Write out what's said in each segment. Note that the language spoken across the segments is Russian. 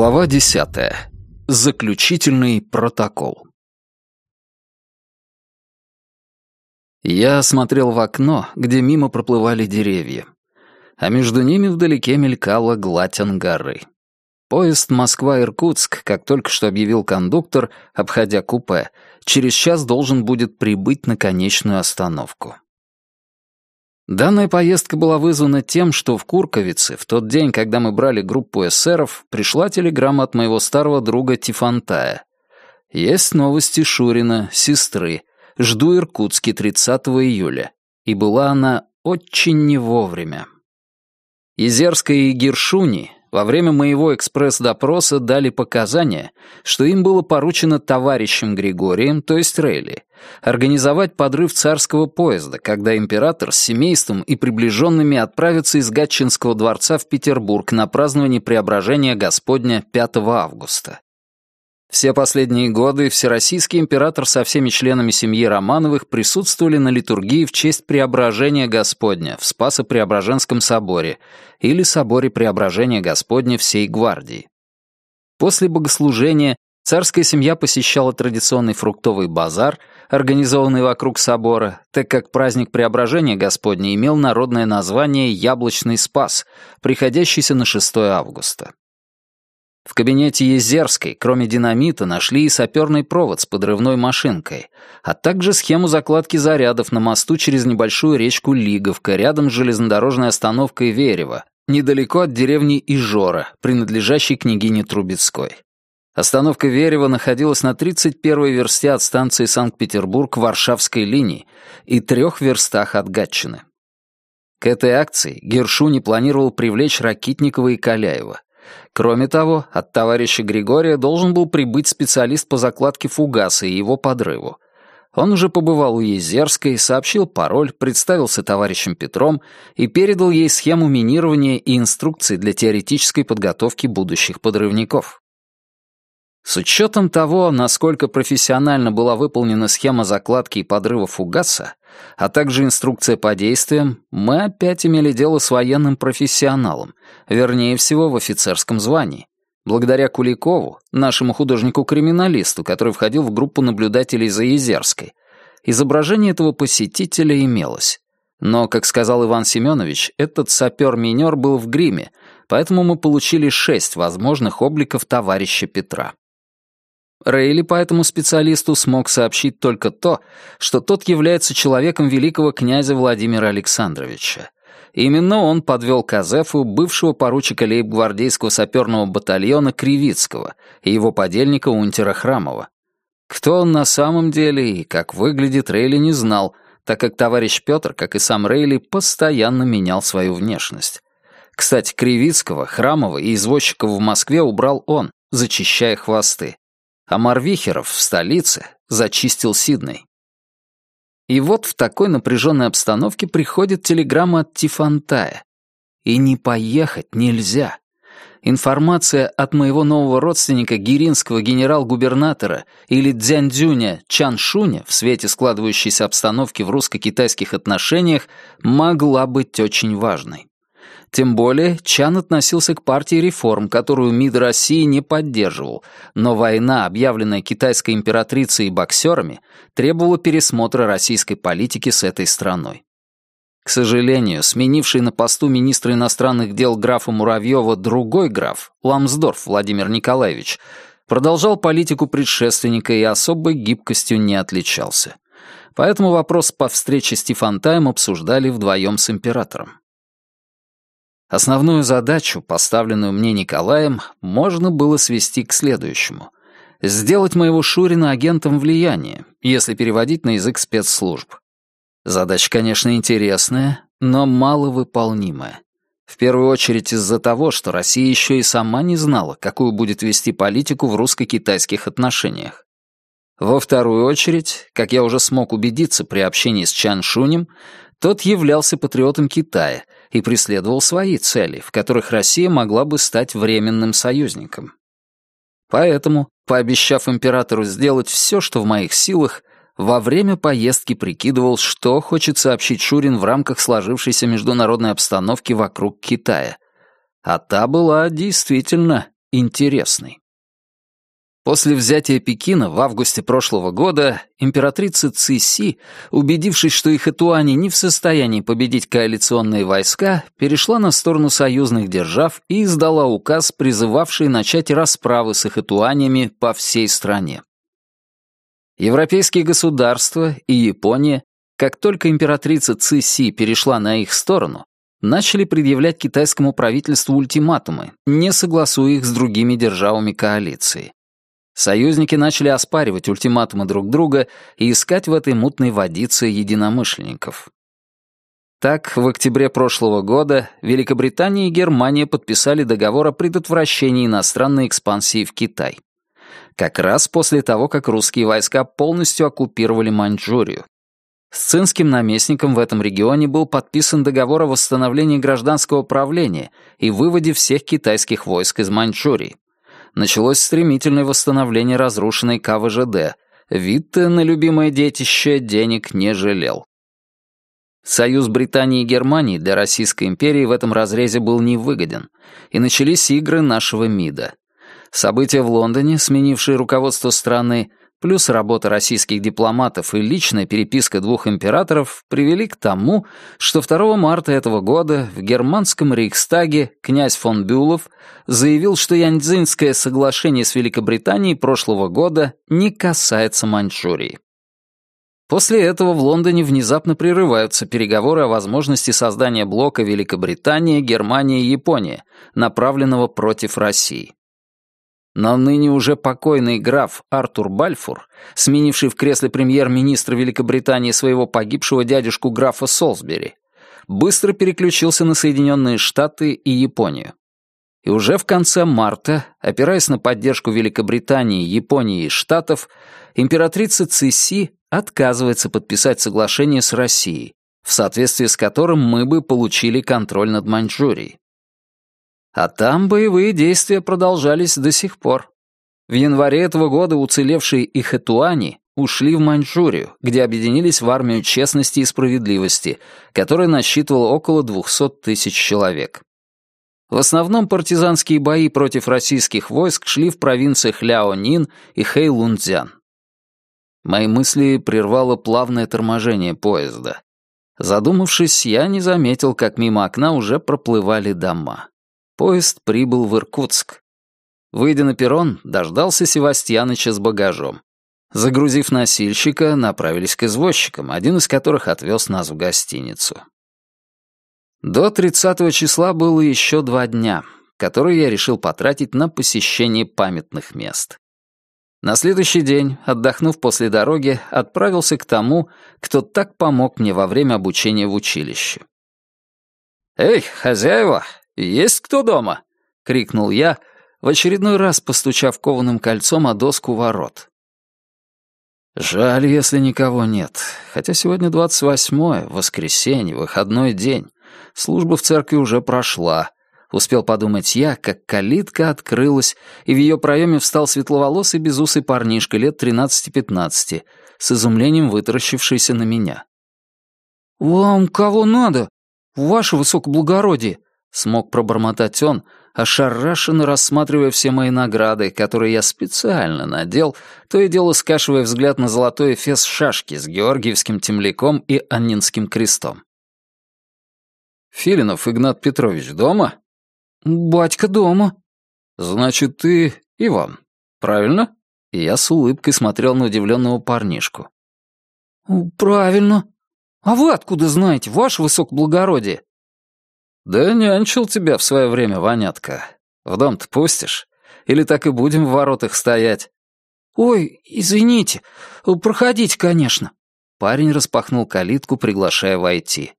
Глава десятая. Заключительный протокол. Я смотрел в окно, где мимо проплывали деревья, а между ними вдалеке мелькала гладь ангары. Поезд Москва-Иркутск, как только что объявил кондуктор, обходя купе, через час должен будет прибыть на конечную остановку. Данная поездка была вызвана тем, что в Курковице, в тот день, когда мы брали группу эсеров, пришла телеграмма от моего старого друга Тифантая. Есть новости Шурина, сестры. Жду Иркутске 30 июля. И была она очень не вовремя. Изерская и Гершуни во время моего экспресс-допроса дали показания, что им было поручено товарищем Григорием, то есть Рейли, организовать подрыв царского поезда, когда император с семейством и приближенными отправятся из Гатчинского дворца в Петербург на празднование Преображения Господня 5 августа. Все последние годы Всероссийский император со всеми членами семьи Романовых присутствовали на литургии в честь Преображения Господня в Спасо-Преображенском соборе или Соборе Преображения Господня всей гвардии. После богослужения царская семья посещала традиционный фруктовый базар, организованный вокруг собора, так как праздник Преображения Господня имел народное название «Яблочный Спас», приходящийся на 6 августа. В кабинете Езерской, кроме динамита, нашли и саперный провод с подрывной машинкой, а также схему закладки зарядов на мосту через небольшую речку Лиговка рядом с железнодорожной остановкой Верева, недалеко от деревни Ижора, принадлежащей княгине Трубецкой. Остановка Верева находилась на 31-й версте от станции Санкт-Петербург-Варшавской линии и трех верстах от Гатчины. К этой акции Гершуни планировал привлечь Ракитникова и Каляева. Кроме того, от товарища Григория должен был прибыть специалист по закладке фугаса и его подрыву. Он уже побывал у Езерской, сообщил пароль, представился товарищем Петром и передал ей схему минирования и инструкции для теоретической подготовки будущих подрывников. С учетом того, насколько профессионально была выполнена схема закладки и подрыва фугаса, а также инструкция по действиям, мы опять имели дело с военным профессионалом, вернее всего в офицерском звании. Благодаря Куликову, нашему художнику-криминалисту, который входил в группу наблюдателей за Езерской, изображение этого посетителя имелось. Но, как сказал Иван Семенович, этот сапер-минер был в гриме, поэтому мы получили шесть возможных обликов товарища Петра. Рейли по этому специалисту смог сообщить только то, что тот является человеком великого князя Владимира Александровича. Именно он подвел Казефу бывшего поручика лейб-гвардейского саперного батальона Кривицкого и его подельника Унтера Храмова. Кто он на самом деле и как выглядит, Рейли не знал, так как товарищ Петр, как и сам Рейли, постоянно менял свою внешность. Кстати, Кривицкого, Храмова и извозчиков в Москве убрал он, зачищая хвосты а Марвихеров в столице зачистил Сидней. И вот в такой напряженной обстановке приходит телеграмма от Тифантая. И не поехать нельзя. Информация от моего нового родственника гиринского генерал-губернатора или дзяньцзюня Чаншуня в свете складывающейся обстановки в русско-китайских отношениях могла быть очень важной. Тем более Чан относился к партии реформ, которую МИД России не поддерживал, но война, объявленная китайской императрицей и боксерами, требовала пересмотра российской политики с этой страной. К сожалению, сменивший на посту министра иностранных дел графа Муравьева другой граф, Ламсдорф Владимир Николаевич, продолжал политику предшественника и особой гибкостью не отличался. Поэтому вопрос по встрече с Тифантаем обсуждали вдвоем с императором. Основную задачу, поставленную мне Николаем, можно было свести к следующему. Сделать моего Шурина агентом влияния, если переводить на язык спецслужб. Задача, конечно, интересная, но маловыполнимая. В первую очередь из-за того, что Россия еще и сама не знала, какую будет вести политику в русско-китайских отношениях. Во вторую очередь, как я уже смог убедиться при общении с Чан Шунем, тот являлся патриотом Китая — и преследовал свои цели, в которых Россия могла бы стать временным союзником. Поэтому, пообещав императору сделать все, что в моих силах, во время поездки прикидывал, что хочет сообщить Шурин в рамках сложившейся международной обстановки вокруг Китая. А та была действительно интересный. После взятия Пекина в августе прошлого года императрица Цисси, убедившись, что их Этуани не в состоянии победить коалиционные войска, перешла на сторону союзных держав и издала указ, призывавший начать расправы с их Этуанями по всей стране. Европейские государства и Япония, как только императрица Цисси перешла на их сторону, начали предъявлять китайскому правительству ультиматумы, не согласуя их с другими державами коалиции. Союзники начали оспаривать ультиматумы друг друга и искать в этой мутной водице единомышленников. Так, в октябре прошлого года Великобритания и Германия подписали договор о предотвращении иностранной экспансии в Китай. Как раз после того, как русские войска полностью оккупировали Маньчжурию. С цинским наместником в этом регионе был подписан договор о восстановлении гражданского правления и выводе всех китайских войск из Маньчжурии началось стремительное восстановление разрушенной КВЖД. Витте на любимое детище денег не жалел. Союз Британии и Германии для Российской империи в этом разрезе был невыгоден, и начались игры нашего МИДа. События в Лондоне, сменившие руководство страны, плюс работа российских дипломатов и личная переписка двух императоров привели к тому, что 2 марта этого года в германском Рейхстаге князь фон Бюлов заявил, что Яньцзинское соглашение с Великобританией прошлого года не касается Маньчжурии. После этого в Лондоне внезапно прерываются переговоры о возможности создания блока Великобритания, Германия и Япония, направленного против России. Но ныне уже покойный граф Артур Бальфур, сменивший в кресле премьер-министра Великобритании своего погибшего дядюшку графа Солсбери, быстро переключился на Соединенные Штаты и Японию. И уже в конце марта, опираясь на поддержку Великобритании, Японии и Штатов, императрица Цисси отказывается подписать соглашение с Россией, в соответствии с которым мы бы получили контроль над Маньчжурией. А там боевые действия продолжались до сих пор. В январе этого года уцелевшие Ихэтуани ушли в Маньчжурию, где объединились в армию честности и справедливости, которая насчитывала около 200 тысяч человек. В основном партизанские бои против российских войск шли в провинциях Ляонин и Хэйлунцзян. Мои мысли прервало плавное торможение поезда. Задумавшись, я не заметил, как мимо окна уже проплывали дома. Поезд прибыл в Иркутск. Выйдя на перрон, дождался Севастьяныча с багажом. Загрузив носильщика, направились к извозчикам, один из которых отвез нас в гостиницу. До 30 числа было еще два дня, которые я решил потратить на посещение памятных мест. На следующий день, отдохнув после дороги, отправился к тому, кто так помог мне во время обучения в училище. «Эй, хозяева, «Есть кто дома?» — крикнул я, в очередной раз постучав кованым кольцом о доску ворот. Жаль, если никого нет. Хотя сегодня двадцать восьмое, воскресенье, выходной день. Служба в церкви уже прошла. Успел подумать я, как калитка открылась, и в ее проеме встал светловолосый безусый парнишка лет тринадцати-пятнадцати, с изумлением вытаращившийся на меня. «Вам кого надо? Ваше высокоблагородие!» Смог пробормотать он, ошарашенно рассматривая все мои награды, которые я специально надел, то и дело скашивая взгляд на золотой эфес шашки с георгиевским темляком и аннинским крестом. «Филинов Игнат Петрович дома?» «Батька дома». «Значит, ты Иван, правильно?» И я с улыбкой смотрел на удивленного парнишку. «Правильно. А вы откуда знаете, ваше высокоблагородие?» «Да нянчил тебя в свое время, Ванятка. В дом-то пустишь? Или так и будем в воротах стоять?» «Ой, извините. Проходите, конечно». Парень распахнул калитку, приглашая войти.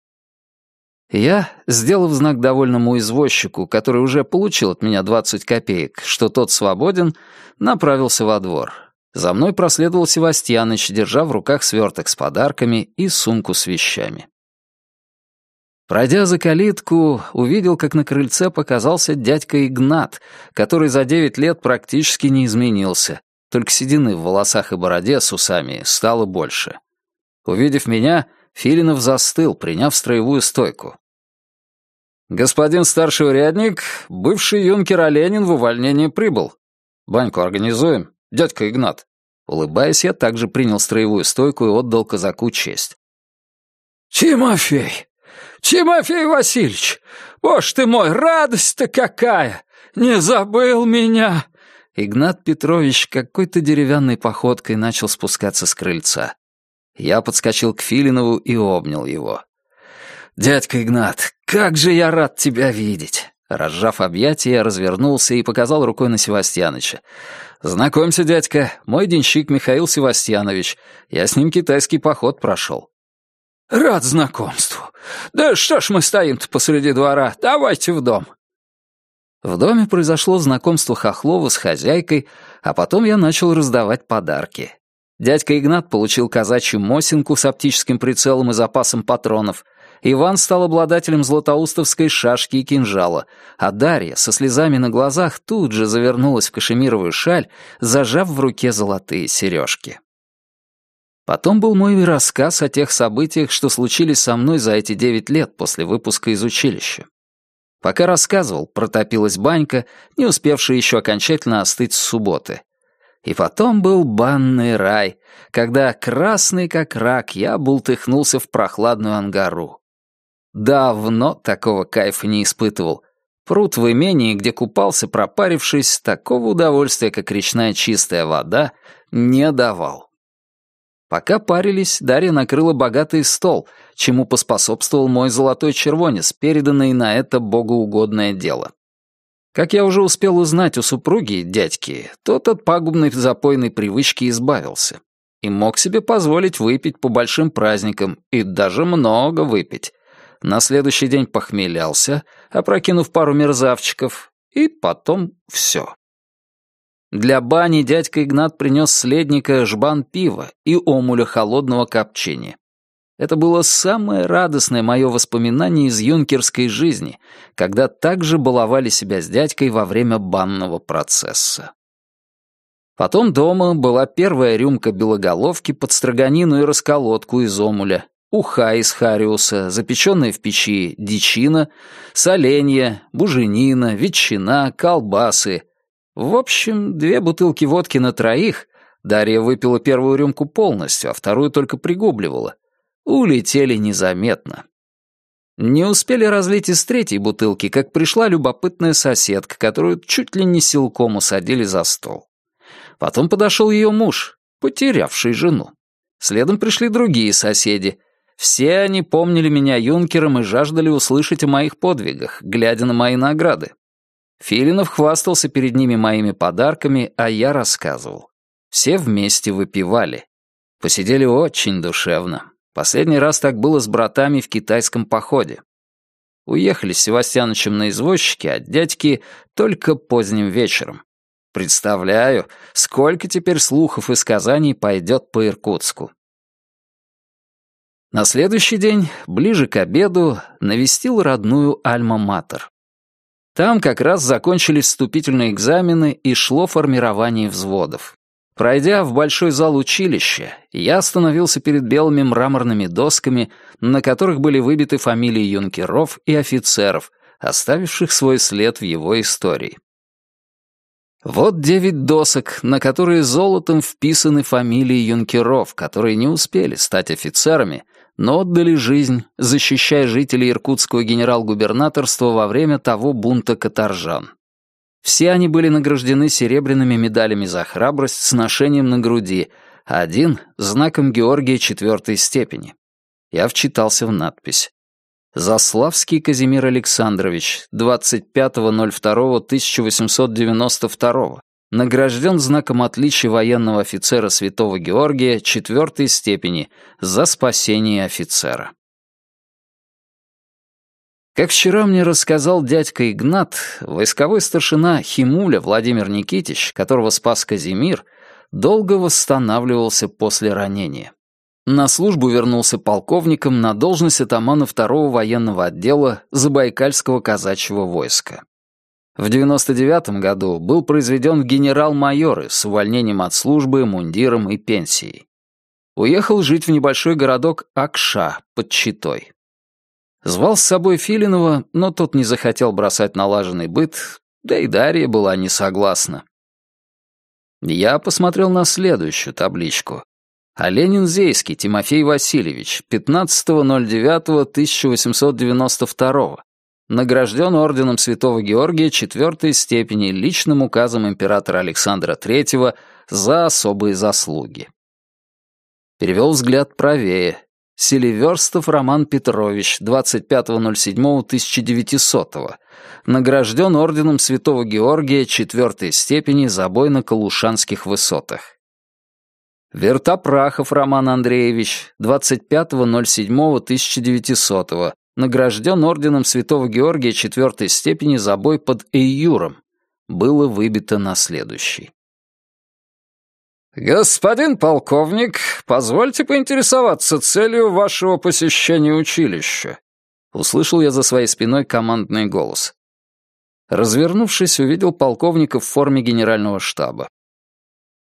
Я, сделав знак довольному извозчику, который уже получил от меня двадцать копеек, что тот свободен, направился во двор. За мной проследовал Севастьяныч, держа в руках сверток с подарками и сумку с вещами. Пройдя за калитку, увидел, как на крыльце показался дядька Игнат, который за девять лет практически не изменился, только седины в волосах и бороде с усами стало больше. Увидев меня, Филинов застыл, приняв строевую стойку. «Господин старший урядник, бывший юнкер Оленин в увольнение прибыл. Баньку организуем, дядька Игнат». Улыбаясь, я также принял строевую стойку и отдал казаку честь. «Тимофей! Тимофей Васильевич! Боже ты мой, радость-то какая! Не забыл меня!» Игнат Петрович какой-то деревянной походкой начал спускаться с крыльца. Я подскочил к Филинову и обнял его. «Дядька Игнат, как же я рад тебя видеть!» Разжав объятия, я развернулся и показал рукой на Севастьяныча. «Знакомься, дядька, мой денщик Михаил Севастьянович. Я с ним китайский поход прошел». «Рад знакомству. Да что ж мы стоим-то посреди двора? Давайте в дом». В доме произошло знакомство Хохлова с хозяйкой, а потом я начал раздавать подарки. Дядька Игнат получил казачью мосинку с оптическим прицелом и запасом патронов, Иван стал обладателем златоустовской шашки и кинжала, а Дарья со слезами на глазах тут же завернулась в кашемировую шаль, зажав в руке золотые сережки. Потом был мой рассказ о тех событиях, что случились со мной за эти девять лет после выпуска из училища. Пока рассказывал, протопилась банька, не успевшая еще окончательно остыть с субботы. И потом был банный рай, когда, красный как рак, я бултыхнулся в прохладную ангару. Давно такого кайфа не испытывал. Пруд в имении, где купался, пропарившись, такого удовольствия, как речная чистая вода, не давал. Пока парились, Дарья накрыла богатый стол, чему поспособствовал мой золотой червонец, переданный на это богоугодное дело. Как я уже успел узнать у супруги, дядьки, тот от пагубной запойной привычки избавился и мог себе позволить выпить по большим праздникам и даже много выпить, на следующий день похмелялся, опрокинув пару мерзавчиков, и потом все. Для бани дядька Игнат принес следника жбан пива и омуля холодного копчения. Это было самое радостное мое воспоминание из юнкерской жизни, когда также баловали себя с дядькой во время банного процесса. Потом дома была первая рюмка белоголовки под строганину и расколотку из омуля, уха из хариуса, запеченная в печи дичина, соленья, буженина, ветчина, колбасы. В общем, две бутылки водки на троих, Дарья выпила первую рюмку полностью, а вторую только пригубливала, улетели незаметно. Не успели разлить из третьей бутылки, как пришла любопытная соседка, которую чуть ли не силком усадили за стол. Потом подошел ее муж, потерявший жену. Следом пришли другие соседи — все они помнили меня юнкером и жаждали услышать о моих подвигах, глядя на мои награды. Филинов хвастался перед ними моими подарками, а я рассказывал. Все вместе выпивали. Посидели очень душевно. Последний раз так было с братами в китайском походе. Уехали с Севастьянычем на извозчике, а дядьки только поздним вечером. Представляю, сколько теперь слухов и сказаний пойдет по Иркутску. На следующий день, ближе к обеду, навестил родную Альма-Матер. Там как раз закончились вступительные экзамены и шло формирование взводов. Пройдя в большой зал училища, я остановился перед белыми мраморными досками, на которых были выбиты фамилии юнкеров и офицеров, оставивших свой след в его истории. Вот девять досок, на которые золотом вписаны фамилии юнкеров, которые не успели стать офицерами, но отдали жизнь, защищая жителей иркутского генерал-губернаторства во время того бунта каторжан. Все они были награждены серебряными медалями за храбрость с ношением на груди, а один — знаком Георгия четвертой степени. Я вчитался в надпись. Заславский Казимир Александрович, 25.02.1892, Награжден знаком отличия военного офицера Святого Георгия четвертой степени за спасение офицера. Как вчера мне рассказал дядька Игнат, войсковой старшина Химуля Владимир Никитич, которого спас Казимир, долго восстанавливался после ранения. На службу вернулся полковником на должность атамана второго военного отдела Забайкальского казачьего войска. В 99 году был произведен в генерал-майоры с увольнением от службы, мундиром и пенсией. Уехал жить в небольшой городок Акша под Читой. Звал с собой Филинова, но тот не захотел бросать налаженный быт, да и Дарья была не согласна. Я посмотрел на следующую табличку. Оленин Зейский Тимофей Васильевич, 15.09.1892. Награжден орденом Святого Георгия четвертой степени личным указом императора Александра III за особые заслуги. Перевел взгляд правее. Селиверстов Роман Петрович, 25.07.1900. Награжден орденом Святого Георгия четвертой степени за бой на Калушанских высотах. Вертопрахов Роман Андреевич, 25.07.1900, награжден орденом Святого Георгия четвертой степени за бой под Эйюром. Было выбито на следующий. «Господин полковник, позвольте поинтересоваться целью вашего посещения училища», — услышал я за своей спиной командный голос. Развернувшись, увидел полковника в форме генерального штаба.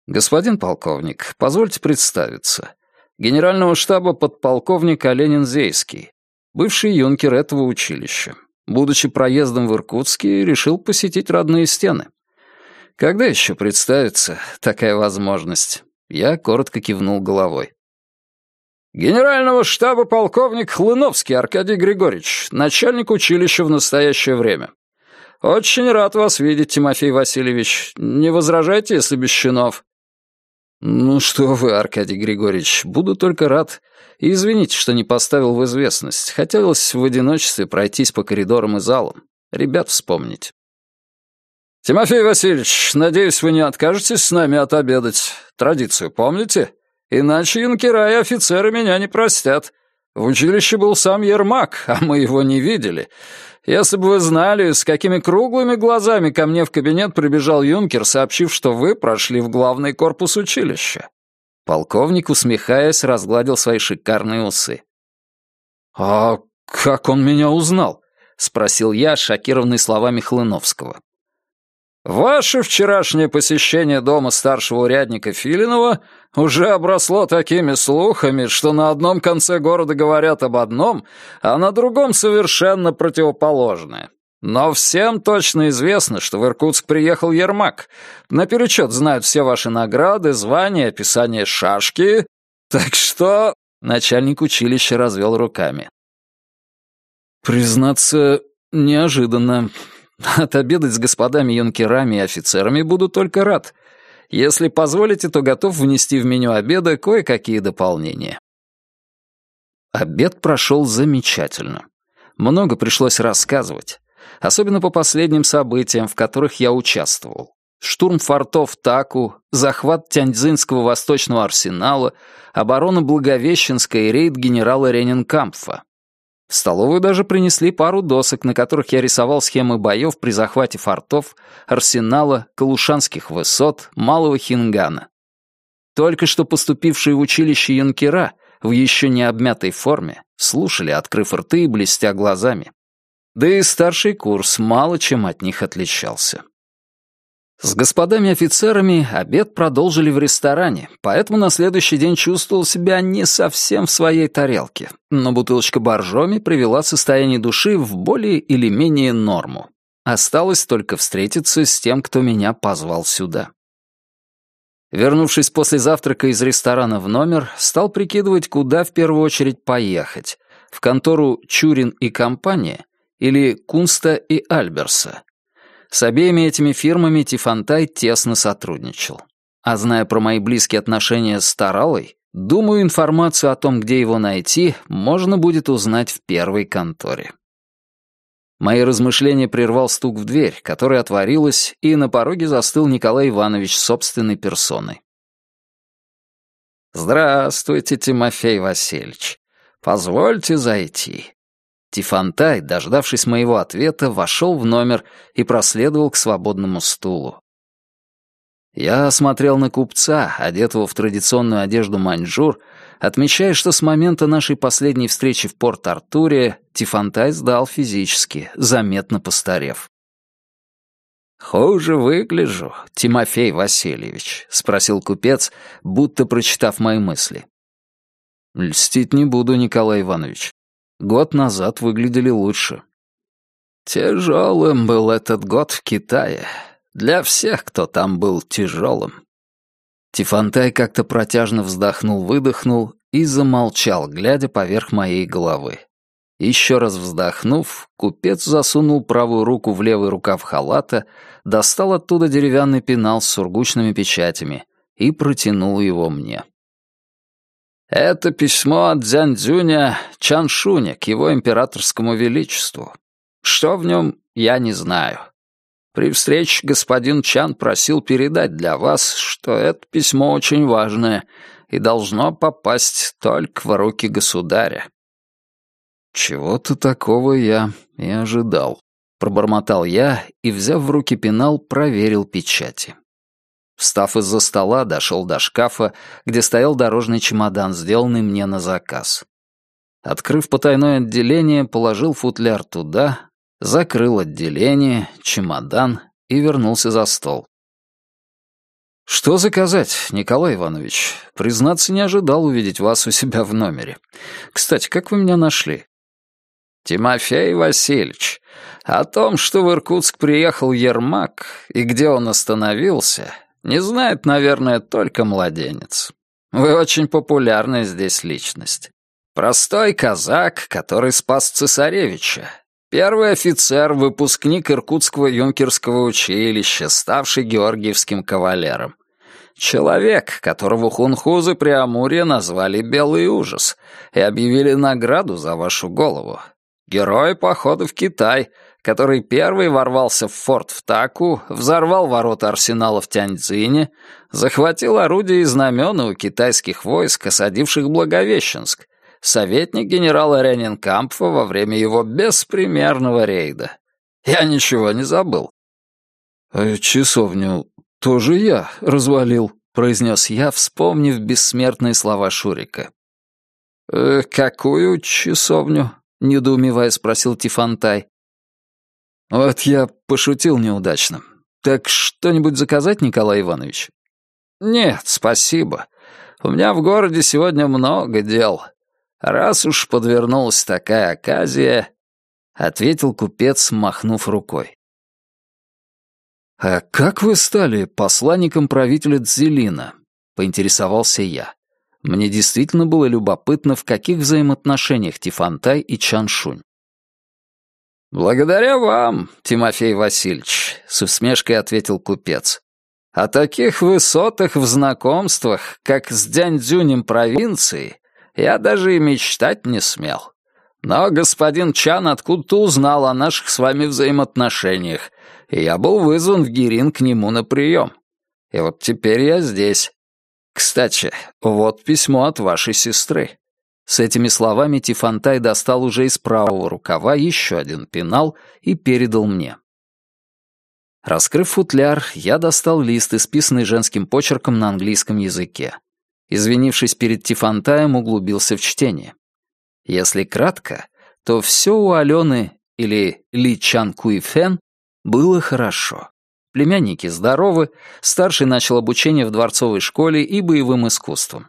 «Господин полковник, позвольте представиться. Генерального штаба подполковник Оленин Зейский, бывший юнкер этого училища. Будучи проездом в Иркутске, решил посетить родные стены. Когда еще представится такая возможность?» Я коротко кивнул головой. «Генерального штаба полковник Хлыновский Аркадий Григорьевич, начальник училища в настоящее время. Очень рад вас видеть, Тимофей Васильевич. Не возражайте, если без щенов. «Ну что вы, Аркадий Григорьевич, буду только рад. И извините, что не поставил в известность. Хотелось в одиночестве пройтись по коридорам и залам. Ребят вспомнить». «Тимофей Васильевич, надеюсь, вы не откажетесь с нами отобедать. Традицию помните? Иначе юнкера и офицеры меня не простят. В училище был сам Ермак, а мы его не видели. Если бы вы знали, с какими круглыми глазами ко мне в кабинет прибежал юнкер, сообщив, что вы прошли в главный корпус училища». Полковник, усмехаясь, разгладил свои шикарные усы. «А как он меня узнал?» — спросил я, шокированный словами Хлыновского. Ваше вчерашнее посещение дома старшего урядника Филинова уже обросло такими слухами, что на одном конце города говорят об одном, а на другом совершенно противоположное. Но всем точно известно, что в Иркутск приехал Ермак. Наперечет знают все ваши награды, звания, описание шашки. Так что...» Начальник училища развел руками. «Признаться, неожиданно. Отобедать с господами юнкерами и офицерами буду только рад. Если позволите, то готов внести в меню обеда кое-какие дополнения. Обед прошел замечательно. Много пришлось рассказывать. Особенно по последним событиям, в которых я участвовал. Штурм фортов Таку, захват Тяньцзинского восточного арсенала, оборона Благовещенска и рейд генерала Ренинкампфа. В столовую даже принесли пару досок, на которых я рисовал схемы боев при захвате фортов, арсенала, калушанских высот, Малого Хингана. Только что поступившие в училище юнкера в еще не обмятой форме слушали, открыв рты и блестя глазами. Да и старший курс мало чем от них отличался. С господами офицерами обед продолжили в ресторане, поэтому на следующий день чувствовал себя не совсем в своей тарелке, но бутылочка боржоми привела состояние души в более или менее норму. Осталось только встретиться с тем, кто меня позвал сюда. Вернувшись после завтрака из ресторана в номер, стал прикидывать, куда в первую очередь поехать. В контору «Чурин и компания» или «Кунста и Альберса», с обеими этими фирмами Тифантай тесно сотрудничал. А зная про мои близкие отношения с Таралой, думаю, информацию о том, где его найти, можно будет узнать в первой конторе. Мои размышления прервал стук в дверь, которая отворилась, и на пороге застыл Николай Иванович собственной персоной. «Здравствуйте, Тимофей Васильевич. Позвольте зайти. Тифантай, дождавшись моего ответа, вошел в номер и проследовал к свободному стулу. Я смотрел на купца, одетого в традиционную одежду маньчжур, отмечая, что с момента нашей последней встречи в Порт-Артуре Тифантай сдал физически, заметно постарев. «Хуже выгляжу, Тимофей Васильевич», — спросил купец, будто прочитав мои мысли. «Льстить не буду, Николай Иванович. Год назад выглядели лучше. Тяжелым был этот год в Китае. Для всех, кто там был тяжелым. Тифантай как-то протяжно вздохнул-выдохнул и замолчал, глядя поверх моей головы. Еще раз вздохнув, купец засунул правую руку в левый рукав халата, достал оттуда деревянный пенал с сургучными печатями и протянул его мне. «Это письмо от Дзяньцзюня Чаншуня к его императорскому величеству. Что в нем, я не знаю. При встрече господин Чан просил передать для вас, что это письмо очень важное и должно попасть только в руки государя. Чего-то такого я и ожидал. Пробормотал я и, взяв в руки пенал, проверил печати. Встав из-за стола, дошел до шкафа, где стоял дорожный чемодан, сделанный мне на заказ. Открыв потайное отделение, положил футляр туда, закрыл отделение, чемодан и вернулся за стол. «Что заказать, Николай Иванович? Признаться, не ожидал увидеть вас у себя в номере. Кстати, как вы меня нашли?» «Тимофей Васильевич, о том, что в Иркутск приехал Ермак и где он остановился, не знает, наверное, только младенец. Вы очень популярная здесь личность. Простой казак, который спас цесаревича, Первый офицер, выпускник Иркутского юнкерского училища, ставший георгиевским кавалером. Человек, которого хунхузы при Амуре назвали «Белый ужас» и объявили награду за вашу голову. Герой похода в Китай, который первый ворвался в форт в Таку, взорвал ворота арсенала в Тяньцзине, захватил орудия и знамена у китайских войск, осадивших Благовещенск, советник генерала Ренинкампфа во время его беспримерного рейда. Я ничего не забыл. «Э, «Часовню тоже я развалил», — произнес я, вспомнив бессмертные слова Шурика. «Э, «Какую часовню?» — недоумевая спросил Тифантай. «Вот я пошутил неудачно. Так что-нибудь заказать, Николай Иванович?» «Нет, спасибо. У меня в городе сегодня много дел. «Раз уж подвернулась такая оказия», — ответил купец, махнув рукой. «А как вы стали посланником правителя Дзелина?» — поинтересовался я. Мне действительно было любопытно, в каких взаимоотношениях Тифантай и Чаншунь. «Благодаря вам, Тимофей Васильевич», — с усмешкой ответил купец. «О таких высотах в знакомствах, как с Дяньцзюнем провинции, я даже и мечтать не смел. Но господин Чан откуда-то узнал о наших с вами взаимоотношениях, и я был вызван в Гирин к нему на прием. И вот теперь я здесь. Кстати, вот письмо от вашей сестры». С этими словами Тифантай достал уже из правого рукава еще один пенал и передал мне. Раскрыв футляр, я достал лист, исписанный женским почерком на английском языке. Извинившись перед Тифантаем, углубился в чтение. Если кратко, то все у Алены или Ли Чан Куи Фэн было хорошо. Племянники здоровы, старший начал обучение в дворцовой школе и боевым искусствам.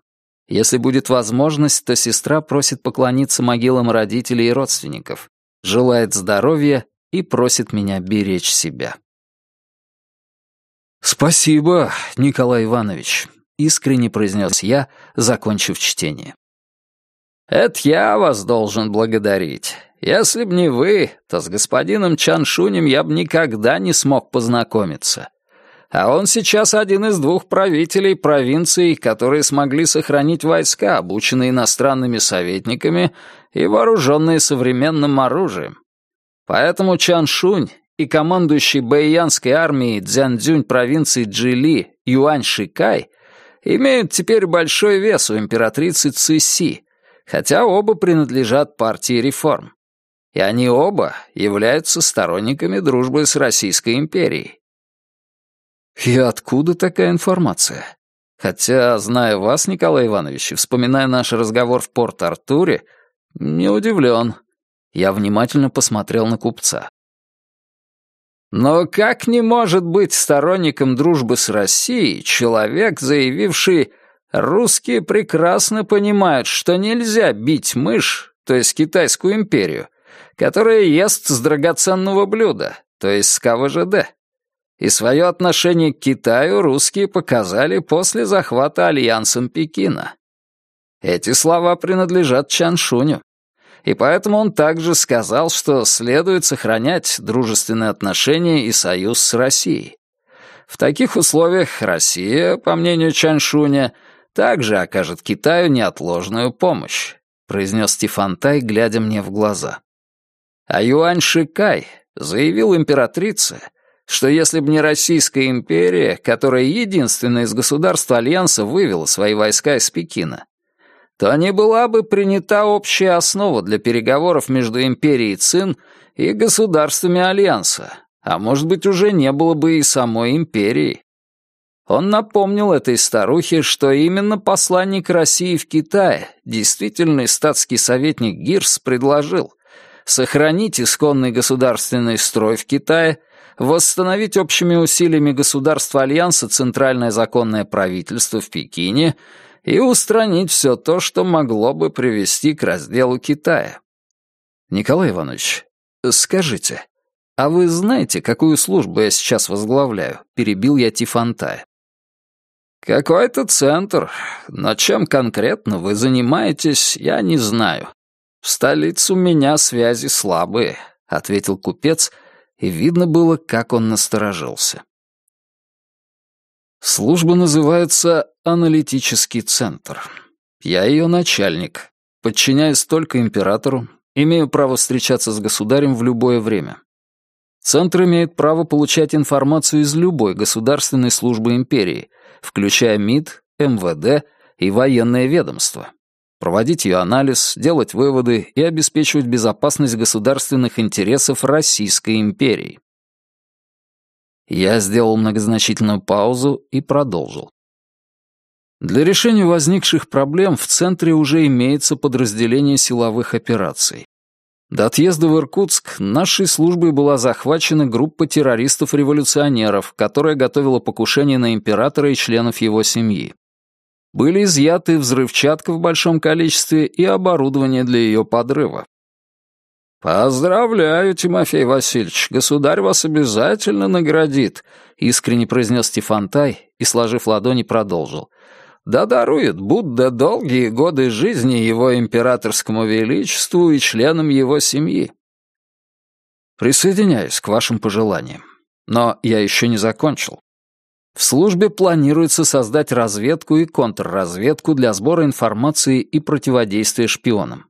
Если будет возможность, то сестра просит поклониться могилам родителей и родственников, желает здоровья и просит меня беречь себя. «Спасибо, Николай Иванович. — искренне произнес я, закончив чтение. «Это я вас должен благодарить. Если б не вы, то с господином Чаншунем я бы никогда не смог познакомиться. А он сейчас один из двух правителей провинций, которые смогли сохранить войска, обученные иностранными советниками и вооруженные современным оружием. Поэтому Чаншунь и командующий Бэйянской армией Цзянцзюнь провинции Джили Юань Шикай имеют теперь большой вес у императрицы Цисси, хотя оба принадлежат партии реформ. И они оба являются сторонниками дружбы с Российской империей. И откуда такая информация? Хотя, зная вас, Николай Иванович, и вспоминая наш разговор в Порт-Артуре, не удивлен. Я внимательно посмотрел на купца. Но как не может быть сторонником дружбы с Россией человек, заявивший «русские прекрасно понимают, что нельзя бить мышь то есть Китайскую империю, которая ест с драгоценного блюда, то есть с КВЖД. И свое отношение к Китаю русские показали после захвата альянсом Пекина. Эти слова принадлежат Чаншуню. И поэтому он также сказал, что следует сохранять дружественные отношения и союз с Россией. В таких условиях Россия, по мнению Чаншуня, также окажет Китаю неотложную помощь, произнес Стефантай, глядя мне в глаза. А Юань Шикай заявил императрице, что если бы не Российская империя, которая единственная из государств Альянса вывела свои войска из Пекина, то не была бы принята общая основа для переговоров между империей Цин и государствами Альянса, а может быть уже не было бы и самой империи. Он напомнил этой старухе, что именно посланник России в Китае, действительный статский советник Гирс, предложил сохранить исконный государственный строй в Китае, восстановить общими усилиями государства Альянса центральное законное правительство в Пекине и устранить все то, что могло бы привести к разделу Китая. Николай Иванович, скажите, а вы знаете, какую службу я сейчас возглавляю? Перебил я Тифантая. «Какой-то центр, но чем конкретно вы занимаетесь, я не знаю. В столице у меня связи слабые», — ответил купец, и видно было, как он насторожился. Служба называется «Аналитический центр». Я ее начальник, подчиняюсь только императору, имею право встречаться с государем в любое время. Центр имеет право получать информацию из любой государственной службы империи, включая МИД, МВД и военное ведомство. Проводить ее анализ, делать выводы и обеспечивать безопасность государственных интересов Российской империи. Я сделал многозначительную паузу и продолжил. Для решения возникших проблем в центре уже имеется подразделение силовых операций. До отъезда в Иркутск нашей службой была захвачена группа террористов-революционеров, которая готовила покушение на императора и членов его семьи. Были изъяты взрывчатка в большом количестве и оборудование для ее подрыва. «Поздравляю, Тимофей Васильевич, государь вас обязательно наградит», — искренне произнес Стефантай и, сложив ладони, продолжил. Да дарует Будда долгие годы жизни его императорскому величеству и членам его семьи. Присоединяюсь к вашим пожеланиям. Но я еще не закончил. В службе планируется создать разведку и контрразведку для сбора информации и противодействия шпионам.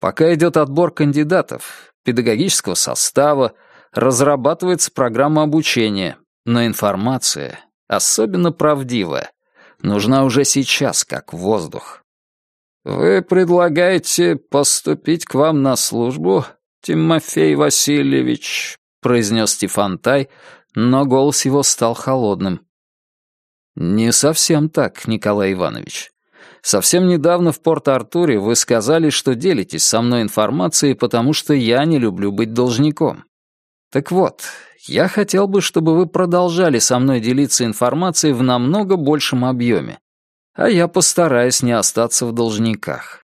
Пока идет отбор кандидатов, педагогического состава, разрабатывается программа обучения, но информация, особенно правдивая, нужна уже сейчас, как воздух. Вы предлагаете поступить к вам на службу, Тимофей Васильевич, произнес Стефантай, но голос его стал холодным. Не совсем так, Николай Иванович. Совсем недавно в Порт-Артуре вы сказали, что делитесь со мной информацией, потому что я не люблю быть должником. Так вот, я хотел бы, чтобы вы продолжали со мной делиться информацией в намного большем объеме, а я постараюсь не остаться в должниках.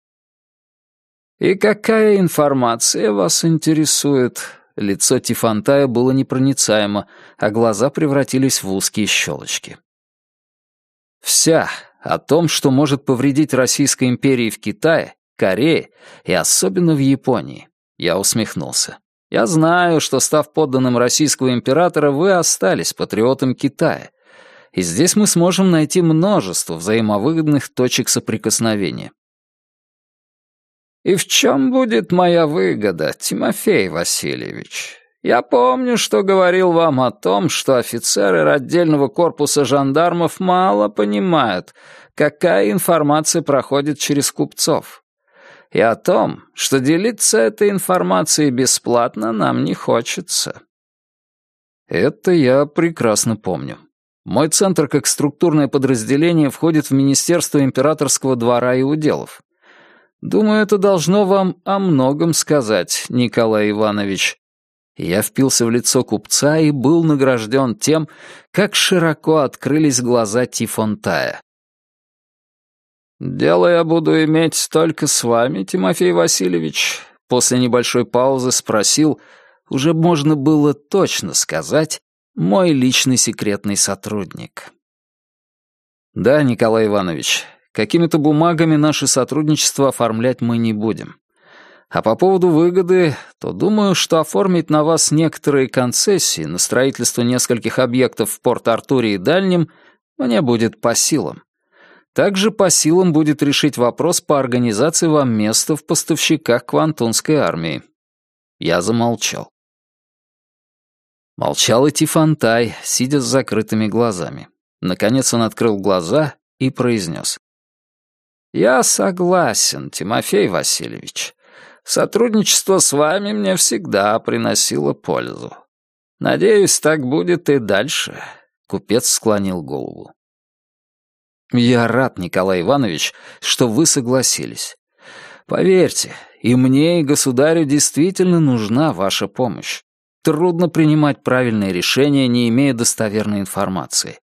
«И какая информация вас интересует?» Лицо Тифантая было непроницаемо, а глаза превратились в узкие щелочки. «Вся о том, что может повредить Российской империи в Китае, Корее и особенно в Японии», я усмехнулся. Я знаю, что, став подданным российского императора, вы остались патриотом Китая. И здесь мы сможем найти множество взаимовыгодных точек соприкосновения. «И в чем будет моя выгода, Тимофей Васильевич? Я помню, что говорил вам о том, что офицеры отдельного корпуса жандармов мало понимают, какая информация проходит через купцов и о том, что делиться этой информацией бесплатно нам не хочется. Это я прекрасно помню. Мой центр как структурное подразделение входит в Министерство императорского двора и уделов. Думаю, это должно вам о многом сказать, Николай Иванович. Я впился в лицо купца и был награжден тем, как широко открылись глаза Тифонтая. «Дело я буду иметь только с вами, Тимофей Васильевич», после небольшой паузы спросил, уже можно было точно сказать, мой личный секретный сотрудник. «Да, Николай Иванович, какими-то бумагами наше сотрудничество оформлять мы не будем. А по поводу выгоды, то думаю, что оформить на вас некоторые концессии на строительство нескольких объектов в Порт-Артуре и Дальнем мне будет по силам. Также по силам будет решить вопрос по организации вам места в поставщиках Квантунской армии. Я замолчал. Молчал и Тифантай, сидя с закрытыми глазами. Наконец он открыл глаза и произнес. «Я согласен, Тимофей Васильевич. Сотрудничество с вами мне всегда приносило пользу. Надеюсь, так будет и дальше», — купец склонил голову. «Я рад, Николай Иванович, что вы согласились. Поверьте, и мне, и государю действительно нужна ваша помощь. Трудно принимать правильные решения, не имея достоверной информации.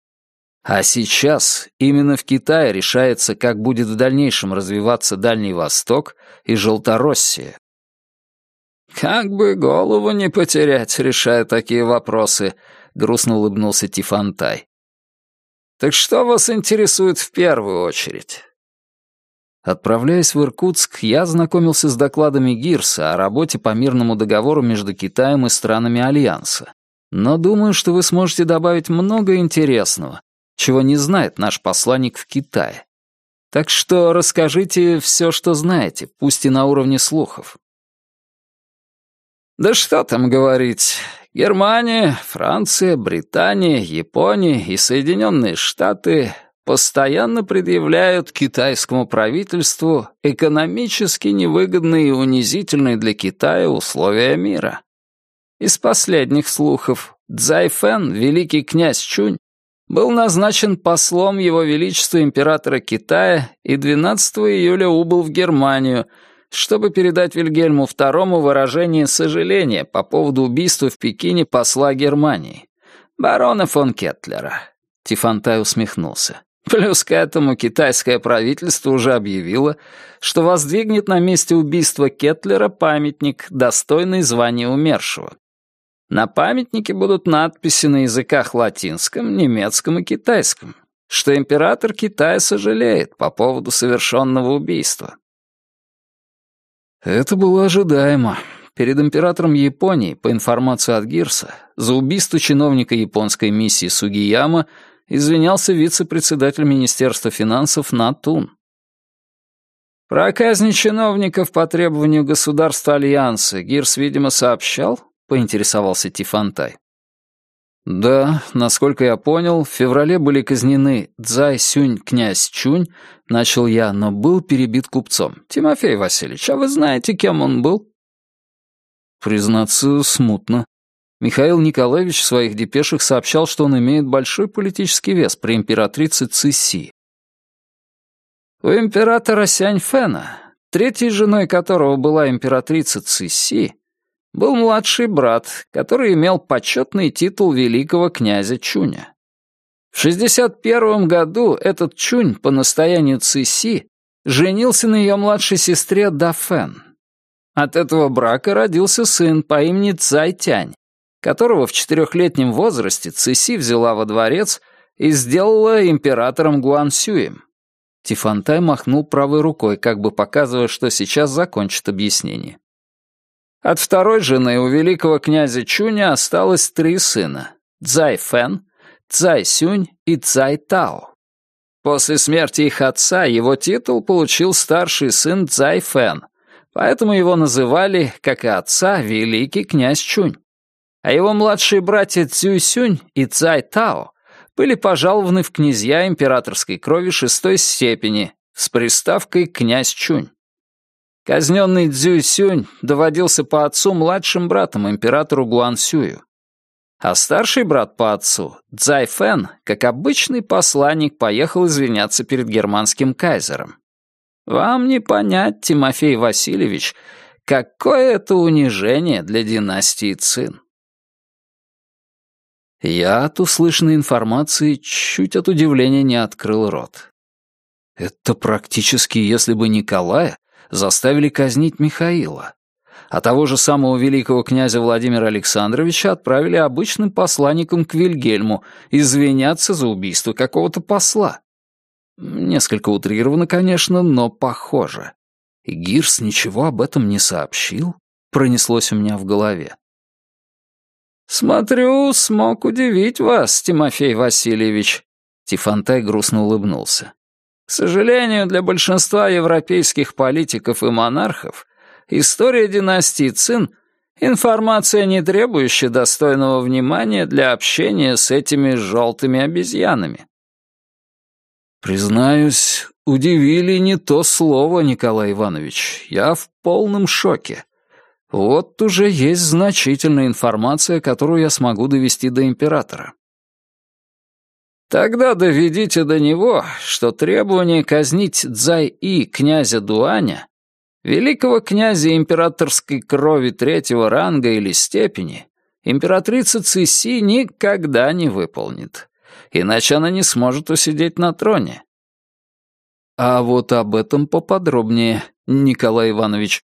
А сейчас именно в Китае решается, как будет в дальнейшем развиваться Дальний Восток и Желтороссия. «Как бы голову не потерять, решая такие вопросы», — грустно улыбнулся Тифантай. «Так что вас интересует в первую очередь?» Отправляясь в Иркутск, я ознакомился с докладами Гирса о работе по мирному договору между Китаем и странами Альянса. Но думаю, что вы сможете добавить много интересного, чего не знает наш посланник в Китае. Так что расскажите все, что знаете, пусть и на уровне слухов. Да что там говорить. Германия, Франция, Британия, Япония и Соединенные Штаты постоянно предъявляют китайскому правительству экономически невыгодные и унизительные для Китая условия мира. Из последних слухов Цзай Фэн, великий князь Чунь, был назначен послом Его Величества императора Китая и 12 июля убыл в Германию, чтобы передать Вильгельму II выражение сожаления по поводу убийства в Пекине посла Германии, барона фон Кеттлера. Тифантай усмехнулся. Плюс к этому китайское правительство уже объявило, что воздвигнет на месте убийства Кеттлера памятник, достойный звания умершего. На памятнике будут надписи на языках латинском, немецком и китайском, что император Китая сожалеет по поводу совершенного убийства. Это было ожидаемо. Перед императором Японии, по информации от Гирса, за убийство чиновника японской миссии Сугияма извинялся вице-председатель Министерства финансов Натун. Про казни чиновников по требованию государства Альянса Гирс, видимо, сообщал, поинтересовался Тифантай. Да, насколько я понял, в феврале были казнены Цзай Сюнь, князь Чунь, начал я, но был перебит купцом. Тимофей Васильевич, а вы знаете, кем он был? Признаться, смутно. Михаил Николаевич в своих депешах сообщал, что он имеет большой политический вес при императрице Цисси. У императора Сяньфэна, третьей женой которого была императрица Цисси, был младший брат, который имел почетный титул великого князя Чуня. В 61 году этот Чунь по настоянию Циси женился на ее младшей сестре Дафен. От этого брака родился сын по имени Цайтянь, которого в четырехлетнем возрасте Циси взяла во дворец и сделала императором Гуансюем. Тифантай махнул правой рукой, как бы показывая, что сейчас закончит объяснение. От второй жены у великого князя Чуня осталось три сына — Цзай Фэн, Цзай Сюнь и Цзай Тао. После смерти их отца его титул получил старший сын Цзай Фэн, поэтому его называли, как и отца, великий князь Чунь. А его младшие братья Цзюй Сюнь и Цзай Тао были пожалованы в князья императорской крови шестой степени с приставкой «князь Чунь». Казненный Цзюй Сюнь доводился по отцу младшим братом императору Гуан Сюю. А старший брат по отцу, Цзай Фэн, как обычный посланник, поехал извиняться перед германским кайзером. Вам не понять, Тимофей Васильевич, какое это унижение для династии Цин. Я от услышанной информации чуть от удивления не открыл рот. Это практически, если бы Николая заставили казнить Михаила. А того же самого великого князя Владимира Александровича отправили обычным посланником к Вильгельму извиняться за убийство какого-то посла. Несколько утрировано, конечно, но похоже. И Гирс ничего об этом не сообщил, пронеслось у меня в голове. «Смотрю, смог удивить вас, Тимофей Васильевич», — Тифантай грустно улыбнулся. «К сожалению, для большинства европейских политиков и монархов история династии Цин — информация, не требующая достойного внимания для общения с этими желтыми обезьянами». «Признаюсь, удивили не то слово, Николай Иванович. Я в полном шоке. Вот уже есть значительная информация, которую я смогу довести до императора. Тогда доведите до него, что требование казнить Цзай-И князя Дуаня, великого князя императорской крови третьего ранга или степени, императрица Циси никогда не выполнит, иначе она не сможет усидеть на троне. А вот об этом поподробнее, Николай Иванович.